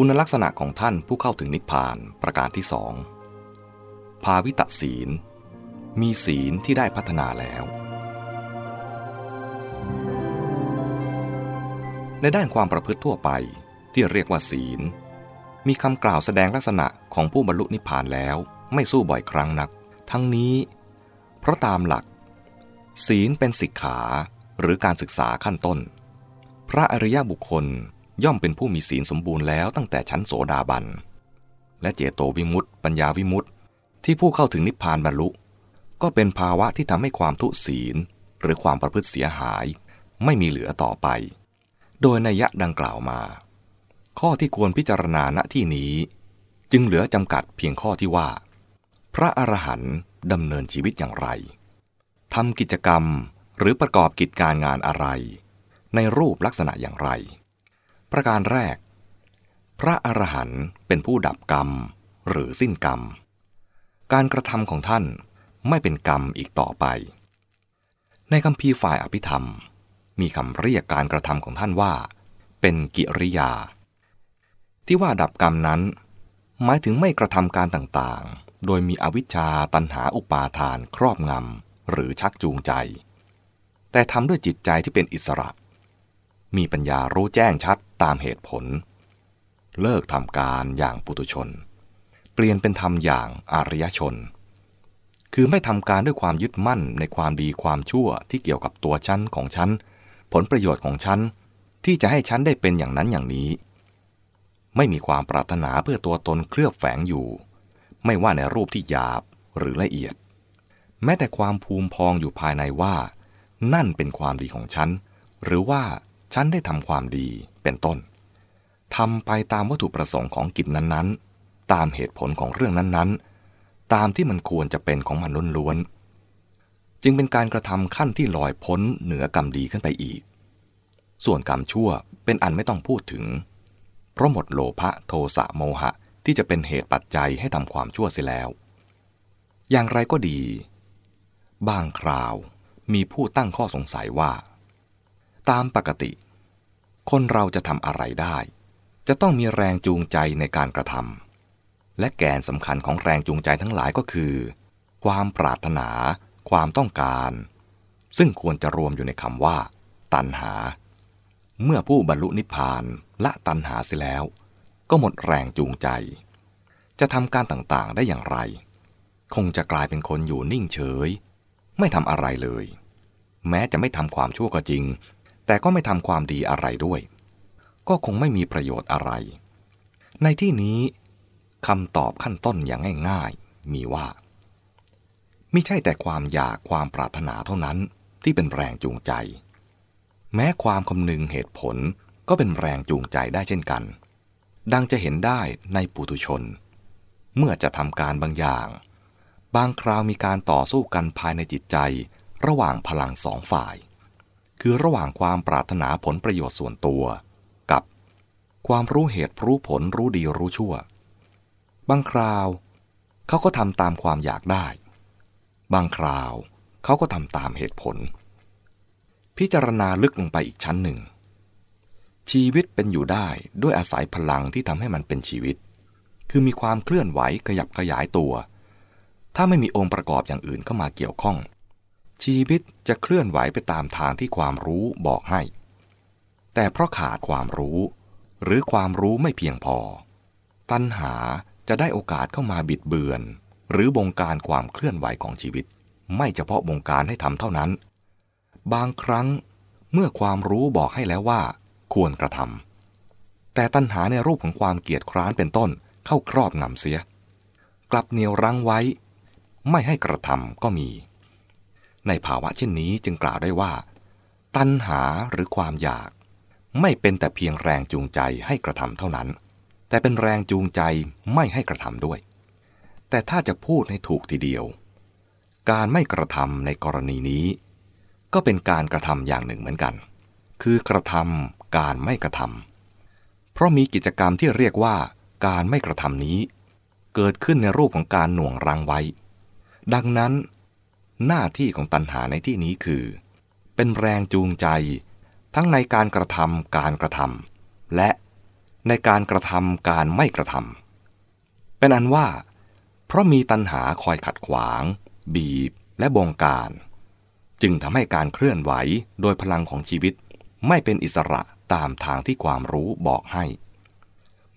คุณลักษณะของท่านผู้เข้าถึงนิพพานประการที่สอง ภาวิตศีล มีศีลที่ได้พัฒนาแล้ว ในด้านความประพฤติทั่วไปที่เรียกว่าศีล มีคำกล่าวแสดงลักษณะของผู้บรรลุนิพพานแล้วไม่สู้บ่อยครั้งนัก ทั้งนี้ เพราะตามหลัก ศีลเป็นสิกขาหรือการศึกษาขั้นต้น พระอริยบุคคล ย่อมเป็นผู้มีศีลสมบูรณ์แล้วตั้งแต่ชั้นโสดาบัน และเจโตวิมุตติ ปัญญาวิมุตติ ที่ผู้เข้าถึงนิพพานบรรลุ ก็เป็นภาวะที่ทำให้ความทุศีล หรือความประพฤติเสียหาย ไม่มีเหลือต่อไป โดยนัยยะดังกล่าวมา ข้อที่ควรพิจารณาณที่นี้ จึงเหลือจำกัดเพียงข้อที่ว่า พระอรหันต์ดำเนินชีวิตอย่างไรทำกิจกรรมหรือประกอบกิจการงานอะไร ในรูปลักษณะอย่างไร ประการแรก พระอรหันต์เป็นผู้ดับกรรมหรือสิ้นกรรม การกระทำของท่านไม่เป็นกรรมอีกต่อไป ในคำพีฝ่ายอภิธรรม มีคำเรียกการกระทำของท่านว่า เป็นกิริยา ที่ว่าดับกรรมนั้น หมายถึงไม่กระทำการต่างๆ โดยมีอวิชชาตันหาอุปาทานครอบงำหรือชักจูงใจ แต่ทำด้วยจิตใจที่เป็นอิสระ มีปัญญารู้แจ้งชัดตามเหตุผล เลิกทำการอย่างปุตุชน เปลี่ยนเป็นทำอย่างอารยชน คือไม่ทำการด้วยความยึดมั่นในความดีความชั่วที่เกี่ยวกับตัวฉันของฉันผลประโยชน์ของฉันที่จะให้ฉันได้เป็นอย่างนั้นอย่างนี้ ไม่มีความปรารถนาเพื่อตัวตนเคลือบแฝงอยู่ ไม่ว่าในรูปที่หยาบหรือละเอียด แม้แต่ความภูมิพองอยู่ภายในว่า นั่นเป็นความดีของฉันหรือว่า ฉันได้ทำความดีเป็นต้นทำไปตามวัตถุประสงค์ของกิจนั้นๆ ตามเหตุผลของเรื่องนั้นๆ ตามที่มันควรจะเป็นของมันล้วนๆจึงเป็นการกระทำขั้นที่ลอยพ้นเหนือกรรมดีขึ้นไปอีก ส่วนกรรมชั่วเป็นอันไม่ต้องพูดถึง เพราะหมดโลภะโทสะโมหะที่จะเป็นเหตุปัจจัยให้ทำความชั่วเสียแล้ว อย่างไรก็ดี บางคราวมีผู้ตั้งข้อสงสัยว่า ตามปกติ คนเราจะทำอะไรได้ จะต้องมีแรงจูงใจในการกระทำและแกนสำคัญของแรงจูงใจทั้งหลายก็คือ ความปรารถนา ความต้องการ ซึ่งควรจะรวมอยู่ในคำว่า ตัณหา เมื่อผู้บรรลุนิพพานละตัณหาเสียแล้ว ก็หมดแรงจูงใจ จะทำการต่างๆได้อย่างไร คงจะกลายเป็นคนอยู่นิ่งเฉย ไม่ทำอะไรเลย แม้จะไม่ทำความชั่วก็จริง แต่ก็ไม่ทำความดีอะไรด้วย ก็คงไม่มีประโยชน์อะไร ในที่นี้คำตอบขั้นต้นอย่างง่ายๆ มีว่า ไม่ใช่แต่ความอยากความปรารถนาเท่านั้นที่เป็นแรงจูงใจ แม้ความคำนึงเหตุผลก็เป็นแรงจูงใจได้เช่นกัน ดังจะเห็นได้ในปุถุชน เมื่อจะทำการบางอย่าง บางคราวมีการต่อสู้กันภายในจิตใจ ระหว่างพลังสองฝ่าย คือระหว่างความปรารถนาผลประโยชน์ส่วนตัว กับ ความรู้เหตุรู้ผลรู้ดีรู้ชั่ว บางคราว เขาก็ทำตามความอยากได้ บางคราวเขาก็ทำตามเหตุผล พิจารณาลึกลงไปอีกชั้นหนึ่ง ชีวิตเป็นอยู่ได้ด้วยอาศัยพลังที่ทำให้มันเป็นชีวิต คือมีความเคลื่อนไหวขยับขยายตัว ถ้าไม่มีองค์ประกอบอย่างอื่นเข้ามาเกี่ยวข้อง ชีวิตจะเคลื่อนไหวไปตามทางที่ความรู้บอกให้ แต่เพราะขาดความรู้ หรือความรู้ไม่เพียงพอ ตัณหาจะได้โอกาสเข้ามาบิดเบือน หรือบงการความเคลื่อนไหวของชีวิต ไม่เฉพาะบงการให้ทำเท่านั้น บางครั้งเมื่อความรู้บอกให้แล้วว่า ควรกระทำแต่ตัณหาในรูปของความเกียดคร้านเป็นต้นเข้าครอบงำเสีย กลับเหนียวรั้งไว้ ไม่ให้กระทำก็มี ในภาวะเช่นนี้จึงกล่าวได้ว่า ตัณหาหรือความอยาก ไม่เป็นแต่เพียงแรงจูงใจให้กระทำเท่านั้น แต่เป็นแรงจูงใจไม่ให้กระทำด้วย แต่ถ้าจะพูดให้ถูกทีเดียว การไม่กระทำในกรณีนี้ ก็เป็นการกระทำอย่างหนึ่งเหมือนกัน คือกระทำการไม่กระทำเพราะมีกิจกรรมที่เรียกว่า การไม่กระทำนี้ เกิดขึ้นในรูปของการหน่วงรังไว้ ดังนั้น หน้าที่ของตัณหาในที่นี้คือ เป็นแรงจูงใจ ทั้งในการกระทำการกระทำและในการกระทำการไม่กระทำเป็นอันว่า เพราะมีตัณหาคอยขัดขวาง บีบและบงการ จึงทำให้การเคลื่อนไหวโดยพลังของชีวิต ไม่เป็นอิสระตามทางที่ความรู้บอกให้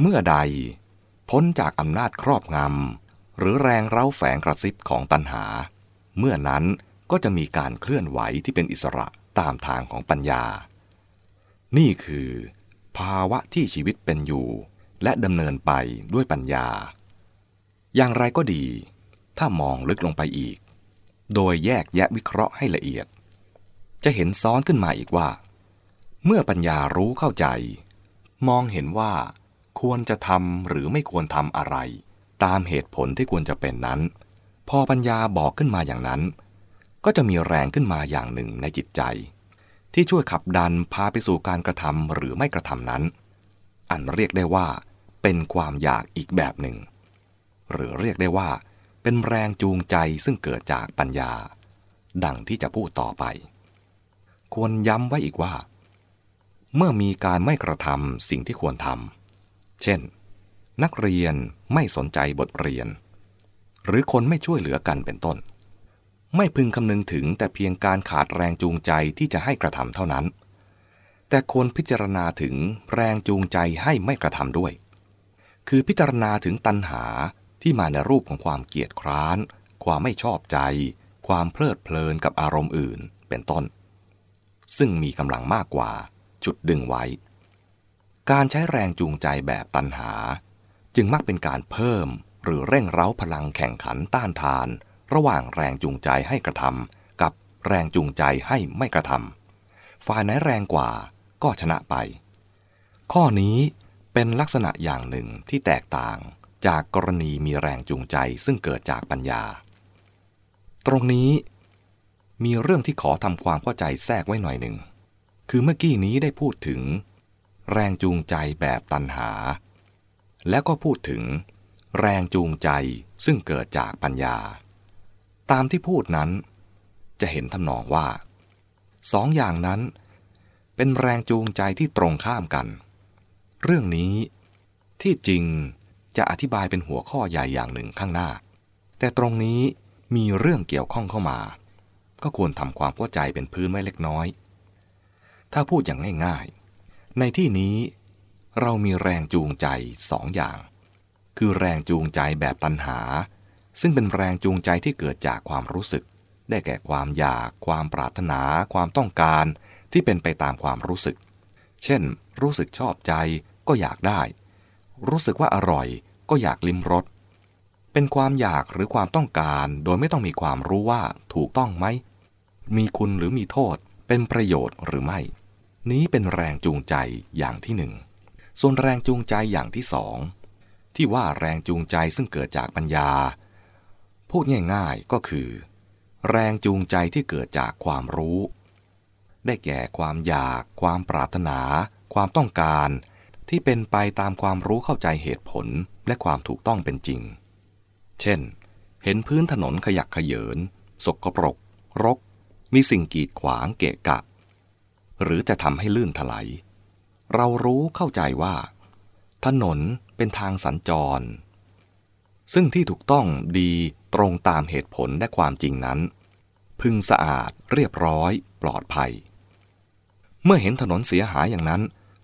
เมื่อใด พ้นจากอำนาจครอบงำหรือแรงเร้าแฝงกระซิบของตัณหา เมื่อนั้นก็จะมีการเคลื่อนไหวที่เป็นอิสระตามทางของปัญญา นี่คือ ภาวะที่ชีวิตเป็นอยู่ และดำเนินไปด้วยปัญญา อย่างไรก็ดี ถ้ามองลึกลงไปอีก โดยแยกแยะวิเคราะห์ให้ละเอียด จะเห็นซ้อนขึ้นมาอีกว่า เมื่อปัญญารู้เข้าใจ มองเห็นว่า ควรจะทำหรือไม่ควรทำอะไร ตามเหตุผลที่ควรจะเป็นนั้น พอปัญญาบอกขึ้นมาอย่างนั้น ก็จะมีแรงขึ้นมาอย่างหนึ่งในจิตใจ ที่ช่วยขับดันพาไปสู่การกระทำหรือไม่กระทำนั้น อันเรียกได้ว่า เป็นความอยากอีกแบบหนึ่ง หรือเรียกได้ว่า เป็นแรงจูงใจซึ่งเกิดจากปัญญา ดังที่จะพูดต่อไป ควรย้ำไว้อีกว่า เมื่อมีการไม่กระทำสิ่งที่ควรทำเช่น นักเรียนไม่สนใจบทเรียน หรือคนไม่ช่วยเหลือกันเป็นต้น ไม่พึงคำนึงถึงแต่เพียงการขาดแรงจูงใจที่จะให้กระทำเท่านั้น แต่ควรพิจารณาถึงแรงจูงใจให้ไม่กระทำด้วย คือพิจารณาถึงตัณหาที่มาในรูปของความเกียดคร้าน ความไม่ชอบใจ ความเพลิดเพลินกับอารมณ์อื่น เป็นต้น ซึ่งมีกำลังมากกว่าจุดดึงไว้ การใช้แรงจูงใจแบบตัณหา จึงมักเป็นการเพิ่ม หรือเร่งเร้าพลังแข่งขันต้านทาน ระหว่างแรงจูงใจให้กระทำกับแรงจูงใจให้ไม่กระทำฝ่ายไหนแรงกว่าก็ชนะไป ข้อนี้เป็นลักษณะอย่างหนึ่งที่แตกต่างจากกรณีมีแรงจูงใจซึ่งเกิดจากปัญญา ตรงนี้ มีเรื่องที่ขอทำความเข้าใจแทรกไว้หน่อยหนึ่ง คือเมื่อกี้นี้ได้พูดถึง แรงจูงใจแบบตันหา แล้วก็พูดถึง แรงจูงใจซึ่งเกิดจากปัญญา ตามที่พูดนั้น จะเห็นทำนองว่าสองอย่างนั้น เป็นแรงจูงใจที่ตรงข้ามกัน เรื่องนี้ที่จริงจะอธิบายเป็นหัวข้อใหญ่อย่างหนึ่งข้างหน้า แต่ตรงนี้มีเรื่องเกี่ยวข้องเข้ามา ก็ควรทำความเข้าใจเป็นพื้นไว้เล็กน้อย ถ้าพูดอย่างง่ายๆ ในที่นี้เรามีแรงจูงใจสองอย่าง คือแรงจูงใจแบบตัณหา ซึ่งเป็นแรงจูงใจที่เกิดจากความรู้สึก ได้แก่ความอยาก ความปรารถนา ความต้องการ ที่เป็นไปตามความรู้สึก เช่น รู้สึกชอบใจก็อยากได้ รู้สึกว่าอร่อยก็อยากลิ้มรสเป็นความอยากหรือความต้องการ โดยไม่ต้องมีความรู้ว่าถูกต้องไหม มีคุณหรือมีโทษ เป็นประโยชน์หรือไม่ นี้เป็นแรงจูงใจอย่างที่หนึ่ง ส่วนแรงจูงใจอย่างที่สอง ที่ว่าแรงจูงใจซึ่งเกิดจากปัญญา พูดง่ายๆก็คือ แรงจูงใจที่เกิดจากความรู้ ได้แก่ความอยาก ความปรารถนา ความต้องการ ที่เป็นไปตามความรู้เข้าใจเหตุผลและความถูกต้องเป็นจริง เช่น เห็นพื้นถนนขยักขยเยิน สกปรก รก มีสิ่งกีดขวางเกะกะ หรือจะทำให้ลื่นถลายเรารู้เข้าใจว่า ถนนเป็นทางสัญจร ซึ่งที่ถูกต้องดีตรงตามเหตุผลและความจริงนั้น พึงสะอาดเรียบร้อยปลอดภัย เมื่อเห็นถนนเสียหายอย่างนั้น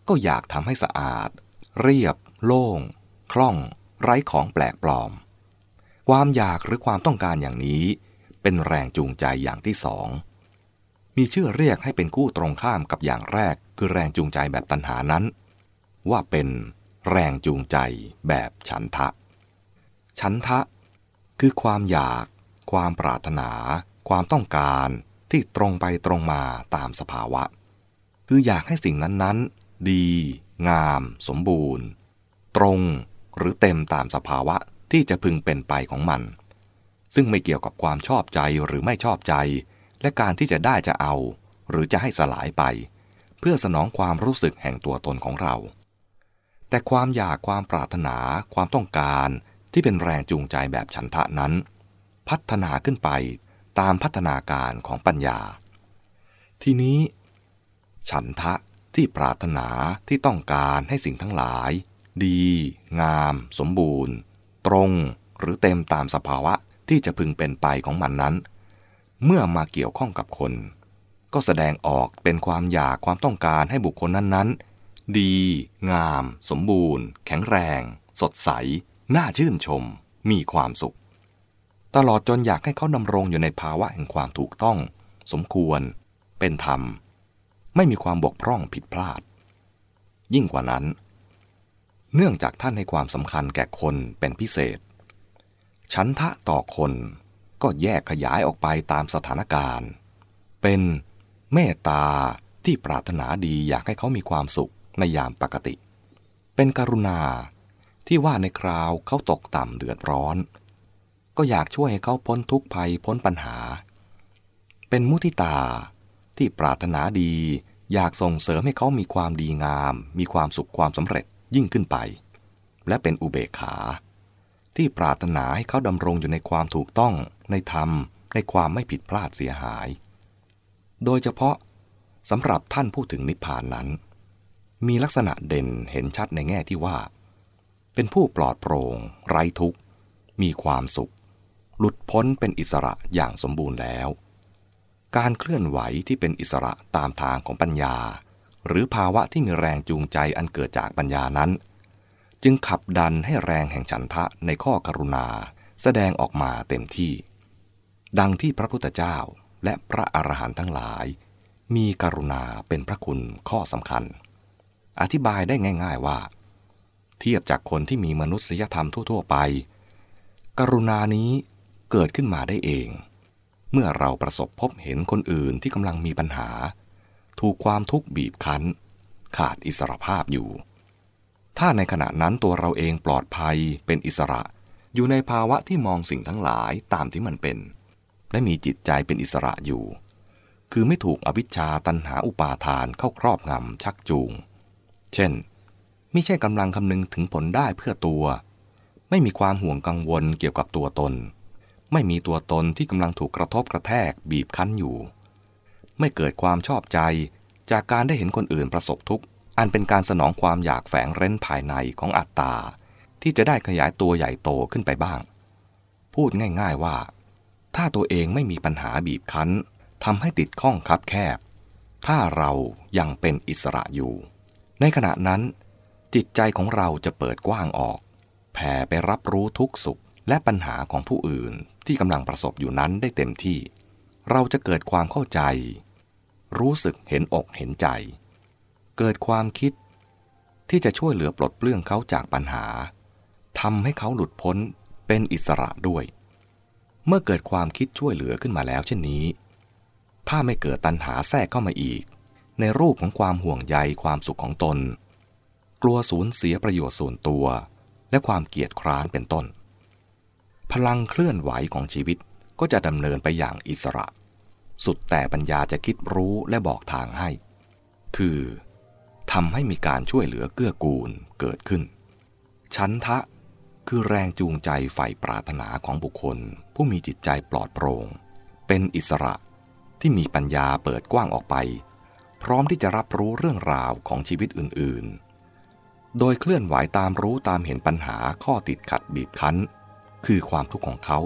ก็อยากทำให้สะอาด เรียบ โล่ง คล่อง ไร้ของแปลกปลอม ความอยากหรือความต้องการอย่างนี้ เป็นแรงจูงใจอย่างที่สองมีชื่อเรียกให้เป็นคู่ตรงข้ามกับอย่างแรกคือแรงจูงใจแบบตัณหานั้น ว่าเป็น แรงจูงใจแบบฉันทะ ฉันทะ คือความอยาก ความปรารถนา ความต้องการที่ตรงไปตรงมาตามสภาวะ คืออยากให้สิ่งนั้นๆ ดี งาม สมบูรณ์ ตรงหรือเต็มตามสภาวะที่จะพึงเป็นไปของมัน ซึ่งไม่เกี่ยวกับความชอบใจหรือไม่ชอบใจ และการที่จะได้จะเอา หรือจะให้สลายไป เพื่อสนองความรู้สึกแห่งตัวตนของเรา แต่ความอยากความปรารถนาความต้องการที่เป็นแรงจูงใจแบบฉันทะนั้น พัฒนาขึ้นไปตามพัฒนาการของปัญญา ทีนี้ ฉันทะที่ปรารถนาที่ต้องการให้สิ่งทั้งหลาย ดี งาม สมบูรณ์ ตรงหรือเต็มตามสภาวะที่จะพึงเป็นไปของมันนั้น เมื่อมาเกี่ยวข้องกับคน ก็แสดงออกเป็นความอยากความต้องการให้บุคคลนั้นๆ ดี งาม สมบูรณ์ แข็งแรง สดใส น่าชื่นชม มีความสุข ตลอดจนอยากให้เขาดำรงอยู่ในภาวะแห่งความถูกต้อง สมควร เป็นธรรม ไม่มีความบกพร่องผิดพลาด ยิ่งกว่านั้น เนื่องจากท่านให้ความสำคัญแก่คนเป็นพิเศษฉันทะต่อคนก็แยกขยายออกไปตามสถานการณ์ เป็นเมตตาที่ปรารถนาดีอยากให้เขามีความสุข ในยามปกติ เป็นกรุณาที่ว่าในคราวเขาตกต่ำเดือดร้อน ก็อยากช่วยให้เขาพ้นทุกข์ภัยพ้นปัญหา เป็นมุทิตาที่ปรารถนาดี อยากส่งเสริมให้เขามีความดีงาม มีความสุขความสำเร็จยิ่งขึ้นไป และเป็นอุเบกขา ที่ปรารถนาให้เขาดำรงอยู่ในความถูกต้องในธรรม ในความไม่ผิดพลาดเสียหาย โดยเฉพาะสำหรับท่านผู้ถึงนิพพานนั้น มีลักษณะเด่นเห็นชัดในแง่ที่ว่า เป็นผู้ปลอดโปร่งไร้ทุกข์ มีความสุข หลุดพ้นเป็นอิสระอย่างสมบูรณ์แล้ว การเคลื่อนไหวที่เป็นอิสระตามทางของปัญญา หรือภาวะที่มีแรงจูงใจอันเกิดจากปัญญานั้น จึงขับดันให้แรงแห่งฉันทะในข้อกรุณาแสดงออกมาเต็มที่ ดังที่พระพุทธเจ้าและพระอรหันต์ทั้งหลาย มีกรุณาเป็นพระคุณข้อสำคัญ อธิบายได้ง่าย ๆว่า เทียบจากคนที่มีมนุษยธรรมทั่ว ๆ ไป กรุณานี้เกิดขึ้นมาได้เอง เมื่อเราประสบพบเห็นคนอื่นที่กำลังมีปัญหา ถูกความทุกข์บีบคั้น ขาดอิสรภาพอยู่ ถ้าในขณะนั้นตัวเราเองปลอดภัยเป็นอิสระ อยู่ในภาวะที่มองสิ่งทั้งหลายตามที่มันเป็น และมีจิตใจเป็นอิสระอยู่ คือไม่ถูกอวิชชาตันหาอุปาทานเข้าครอบงำชักจูง เช่น ไม่ใช่กำลังคำนึงถึงผลได้เพื่อตัว ไม่มีความห่วงกังวลเกี่ยวกับตัวตน ไม่มีตัวตนที่กำลังถูกกระทบกระแทกบีบคั้นอยู่ ไม่เกิดความชอบใจจากการได้เห็นคนอื่นประสบทุกข์อันเป็นการสนองความอยากแฝงเร้นภายในของอัตตา ที่จะได้ขยายตัวใหญ่โตขึ้นไปบ้าง พูดง่ายๆว่า ถ้าตัวเองไม่มีปัญหาบีบคั้นทำให้ติดข้องคับแคบ ถ้าเรายังเป็นอิสระอยู่ ในขณะนั้น จิตใจของเราจะเปิดกว้างออก แผ่ไปรับรู้ทุกสุขและปัญหาของผู้อื่นที่กำลังประสบอยู่นั้นได้เต็มที่ เราจะเกิดความเข้าใจ รู้สึกเห็นอกเห็นใจ เกิดความคิด ที่จะช่วยเหลือปลดเปลื้องเขาจากปัญหาทำให้เขาหลุดพ้นเป็นอิสระด้วย เมื่อเกิดความคิดช่วยเหลือขึ้นมาแล้วเช่นนี้ ถ้าไม่เกิดตัณหาแทรกเข้ามาอีก ในรูปของความห่วงใยความสุขของตน กลัวสูญเสียประโยชน์ส่วนตัว และความเกียจคร้านเป็นต้น พลังเคลื่อนไหวของชีวิตก็จะดำเนินไปอย่างอิสระ สุดแต่ปัญญาจะคิดรู้และบอกทางให้ คือทำให้มีการช่วยเหลือเกื้อกูลเกิดขึ้น ชั้นทะคือแรงจูงใจใฝ่ปรารถนาของบุคคล ผู้มีจิตใจปลอดโปรง่ง เป็นอิสระที่มีปัญญาเปิดกว้างออกไป พร้อมที่จะรับรู้เรื่องราวของชีวิตอื่นๆ โดยเคลื่อนไหวตามรู้ตามเห็นปัญหาข้อติดขัดบีบคั้น คือความทุกข์ของเขา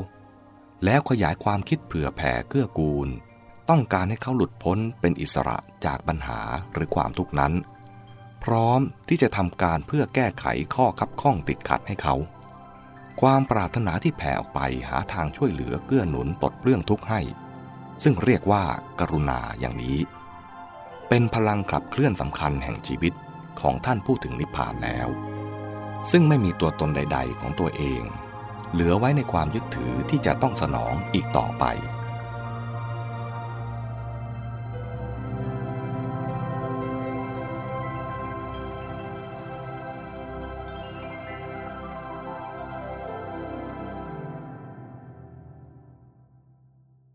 แล้วขยายความคิดเผื่อแผ่เกื้อกูล ต้องการให้เขาหลุดพ้นเป็นอิสระจากปัญหาหรือความทุกข์นั้น พร้อมที่จะทำการเพื่อแก้ไขข้อคับข้องติดขัดให้เขา ความปรารถนาที่แผ่ออกไปหาทางช่วยเหลือเกื้อหนุนปลดเปลื้องทุกข์ให้ ซึ่งเรียกว่ากรุณาอย่างนี้ เป็นพลังขับเคลื่อนสำคัญแห่งชีวิตของท่านผู้ถึงนิพพานแล้ว ซึ่งไม่มีตัวตนใด ๆ ของตัวเอง เหลือไว้ในความยึดถือที่จะต้องสนองอีกต่อไป